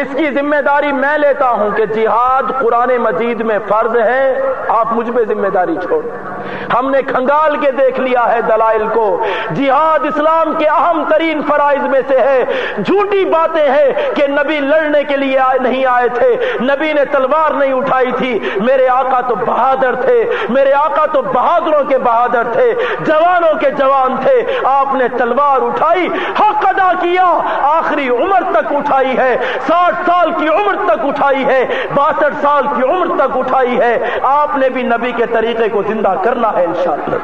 اس کی ذمہ داری میں لیتا ہوں کہ جہاد قرآن مجید میں فرض ہے، آپ مجھ پہ ذمہ داری چھوڑ ہم نے کھنگال کے دیکھ لیا ہے دلائل کو۔ جہاد اسلام کے اہم ترین فرائض میں سے ہے۔ جھوٹی باتیں ہیں کہ نبی لڑنے کے لیے نہیں آئے تھے۔ نبی نے تلوار نہیں اٹھائی تھی۔ میرے آقا تو بہادر تھے۔ میرے آقا تو بہادروں کے بہادر تھے۔ جوانوں کے جوان تھے۔ آپ نے تلوار اٹھائی۔ حق ادا کیا۔ آخری عمر تک اٹھائی ہے۔ ساٹھ سال کی عمر اٹھائی ہے، باسٹھ سال کی عمر تک اٹھائی ہے۔ آپ نے بھی نبی کے طریقے کو زندہ کرنا ہے انشاءاللہ۔